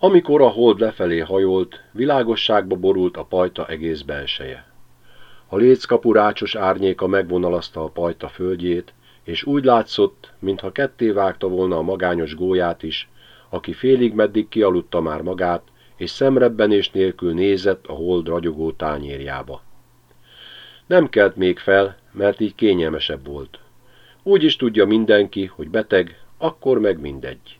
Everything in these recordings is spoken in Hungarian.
Amikor a hold lefelé hajolt, világosságba borult a pajta egész belseje. A léckapu rácsos árnyéka megvonalazta a pajta földjét, és úgy látszott, mintha ketté vágta volna a magányos gólyát is, aki félig meddig kialudta már magát, és szemrebbenés nélkül nézett a hold ragyogó tányérjába. Nem kelt még fel, mert így kényelmesebb volt. Úgy is tudja mindenki, hogy beteg, akkor meg mindegy.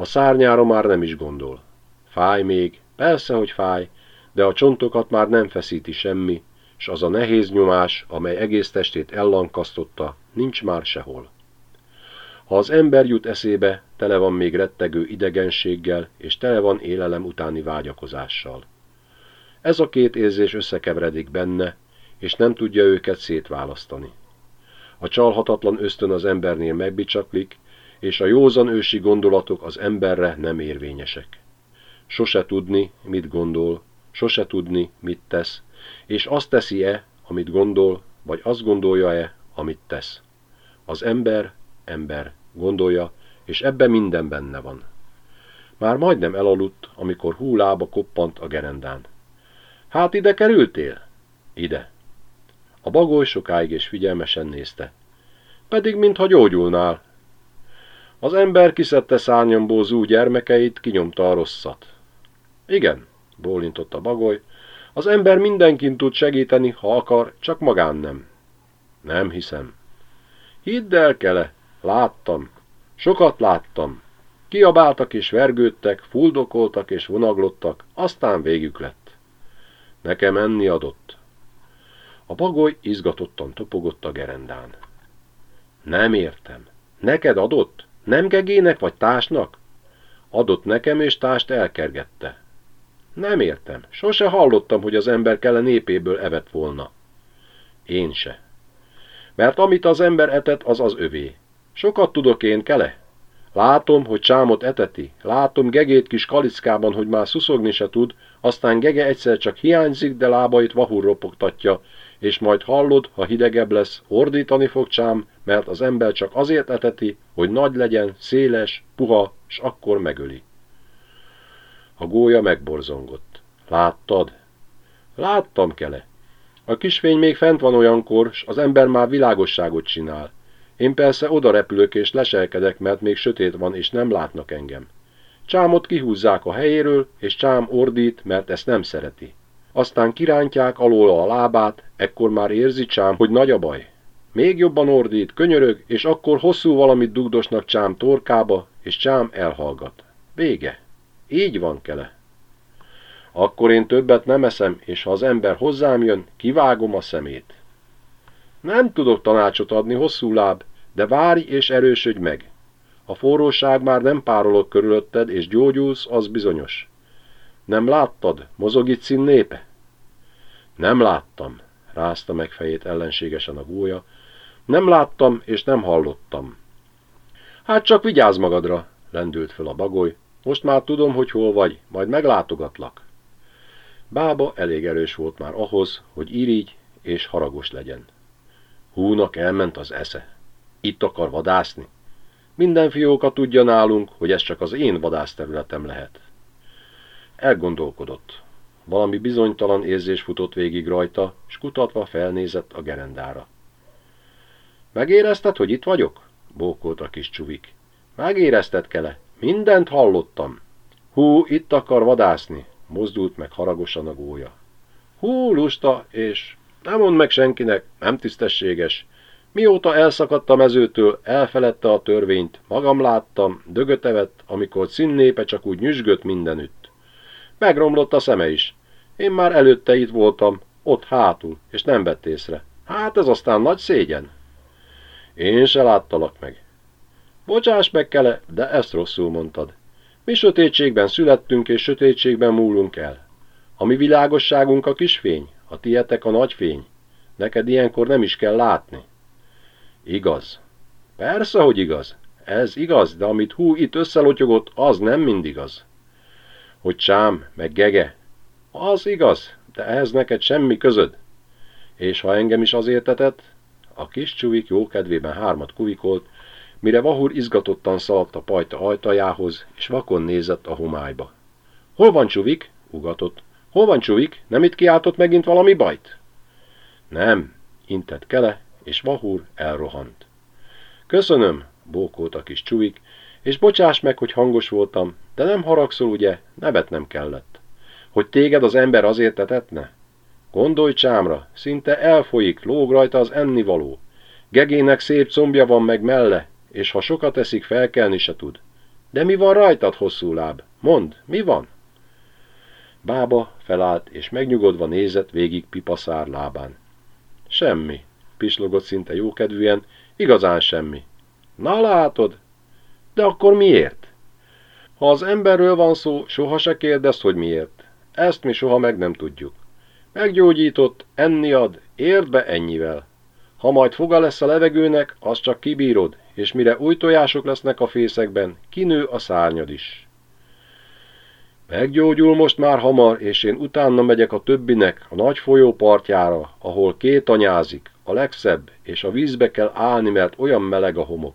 A szárnyára már nem is gondol. Fáj még, persze, hogy fáj, de a csontokat már nem feszíti semmi, s az a nehéz nyomás, amely egész testét ellankasztotta, nincs már sehol. Ha az ember jut eszébe, tele van még rettegő idegenséggel, és tele van élelem utáni vágyakozással. Ez a két érzés összekeveredik benne, és nem tudja őket szétválasztani. A csalhatatlan ösztön az embernél megbicsaklik, és a józan ősi gondolatok az emberre nem érvényesek. Sose tudni, mit gondol, sose tudni, mit tesz, és azt teszi-e, amit gondol, vagy azt gondolja-e, amit tesz. Az ember, ember, gondolja, és ebben minden benne van. Már majdnem elaludt, amikor húlába koppant a gerendán. Hát ide kerültél? Ide. A bagoly sokáig és figyelmesen nézte. Pedig mintha gyógyulnál. Az ember kiszedte szárnyamból zú gyermekeit, kinyomta a rosszat. Igen, bólintott a bagoly, az ember mindenkin tud segíteni, ha akar, csak magán nem. Nem hiszem. Hidd el, Kele, láttam. Sokat láttam. Kiabáltak és vergődtek, fuldokoltak és vonaglottak, aztán végük lett. Nekem enni adott. A bagoly izgatottan topogott a gerendán. Nem értem. Neked adott? Nem gegének vagy tásnak? Adott nekem, és tást elkergette. Nem értem. Sose hallottam, hogy az ember kele népéből evett volna. Én se. Mert amit az ember etett, az az övé. Sokat tudok én, kele. Látom, hogy csámot eteti, látom gegét kis kalickában, hogy már szuszogni se tud, aztán gege egyszer csak hiányzik, de lábait vahul ropogtatja, és majd hallod, ha hidegebb lesz, ordítani fog csám, mert az ember csak azért eteti, hogy nagy legyen, széles, puha, s akkor megöli. A gólya megborzongott. Láttad? Láttam, Kele. A kisfény még fent van olyankor, s az ember már világosságot csinál. Én persze oda repülök és leselkedek, mert még sötét van, és nem látnak engem. Csámot kihúzzák a helyéről, és Csám ordít, mert ezt nem szereti. Aztán kirántják alól a lábát, ekkor már érzi Csám, hogy nagy a baj. Még jobban ordít, könyörög, és akkor hosszú valamit dugdosnak Csám torkába, és Csám elhallgat. Vége. Így van, Kele. Akkor én többet nem eszem, és ha az ember hozzám jön, kivágom a szemét. Nem tudok tanácsot adni, hosszú láb, de várj és erősödj meg. A forróság már nem párolog körülötted, és gyógyulsz, az bizonyos. Nem láttad, mozog itt szín népe? Nem láttam, rázta meg fejét ellenségesen a gólya. Nem láttam, és nem hallottam. Hát csak vigyázz magadra, lendült föl a bagoly. Most már tudom, hogy hol vagy, majd meglátogatlak. Bába elég erős volt már ahhoz, hogy irigy és haragos legyen. Húnak elment az esze. Itt akar vadászni. Minden fióka tudja nálunk, hogy ez csak az én vadászterületem lehet. Elgondolkodott. Valami bizonytalan érzés futott végig rajta, s kutatva felnézett a gerendára. Megérezted, hogy itt vagyok? bókolt a kis csuvik. Megérezted, Kele? Mindent hallottam. Hú, itt akar vadászni, mozdult meg haragosan a gólya. Hú, lusta, és nem mond meg senkinek, nem tisztességes. Mióta elszakadt a mezőtől, elfeledte a törvényt, magam láttam, dögötevett, amikor színnépe csak úgy nyüzsgött mindenütt. Megromlott a szeme is. Én már előtte itt voltam, ott hátul, és nem vett észre. Hát ez aztán nagy szégyen. Én se láttalak meg. Bocsáss meg, Kele, de ezt rosszul mondtad. Mi sötétségben születtünk, és sötétségben múlunk el. A mi világosságunk a kisfény, a tietek a nagyfény. Neked ilyenkor nem is kell látni. Igaz. Persze, hogy igaz. Ez igaz, de amit hú itt összelotyogott, az nem mind igaz. Hogy csám, meg gege. Az igaz, de ehhez neked semmi közöd. És ha engem is azért tetett, a kis csuvik jó kedvében hármat kuvikolt, mire Vahur izgatottan szaladt a pajta ajtajához, és vakon nézett a homályba. Hol van Csuvik? ugatott. Hol van Csuvik? Nem itt kiáltott megint valami bajt? Nem, intett Kele, és Vahúr elrohant. Köszönöm, bókolt a kis Csuvik, és bocsáss meg, hogy hangos voltam, de nem haragszol, ugye? Nevet nem kellett. Hogy téged az ember azért etetne? Gondolj csámra, szinte elfolyik, lóg rajta az ennivaló. Gegének szép combja van meg melle, és ha sokat eszik, felkelni se tud. De mi van rajtad, hosszú láb? Mondd, mi van? Bába felállt, és megnyugodva nézett végig pipaszár lábán. Semmi, pislogott szinte jókedvűen, igazán semmi. Na látod? De akkor miért? Ha az emberről van szó, soha se kérdezd, hogy miért. Ezt mi soha meg nem tudjuk. Meggyógyított, enni ad, érd be ennyivel. Ha majd foga lesz a levegőnek, az csak kibírod, és mire új tojások lesznek a fészekben, kinő a szárnyad is. Meggyógyul most már hamar, és én utána megyek a többinek a nagy folyó partjára, ahol két anyázik, a legszebb, és a vízbe kell állni, mert olyan meleg a homok.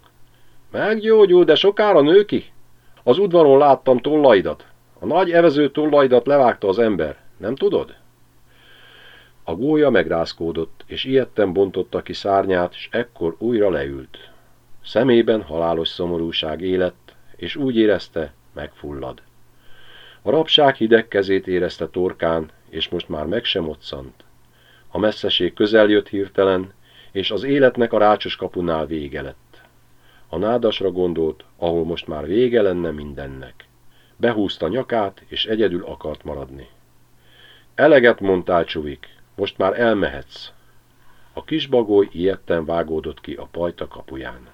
Meggyógyul, de sokára nő ki? Az udvaron láttam tollaidat. A nagy evező tollaidat levágta az ember, nem tudod? A gólya megrázkódott, és ilyetten bontotta ki szárnyát, és ekkor újra leült. Szemében halálos szomorúság élett, és úgy érezte, megfullad. A rabság hideg kezét érezte torkán, és most már meg sem otszant. A messzeség közel jött hirtelen, és az életnek a rácsos kapunál vége lett. A nádasra gondolt, ahol most már vége lenne mindennek. Behúzta nyakát, és egyedül akart maradni. Eleget mondtál, Csuvik, most már elmehetsz. A kisbagoly ilyetten vágódott ki a pajta kapuján.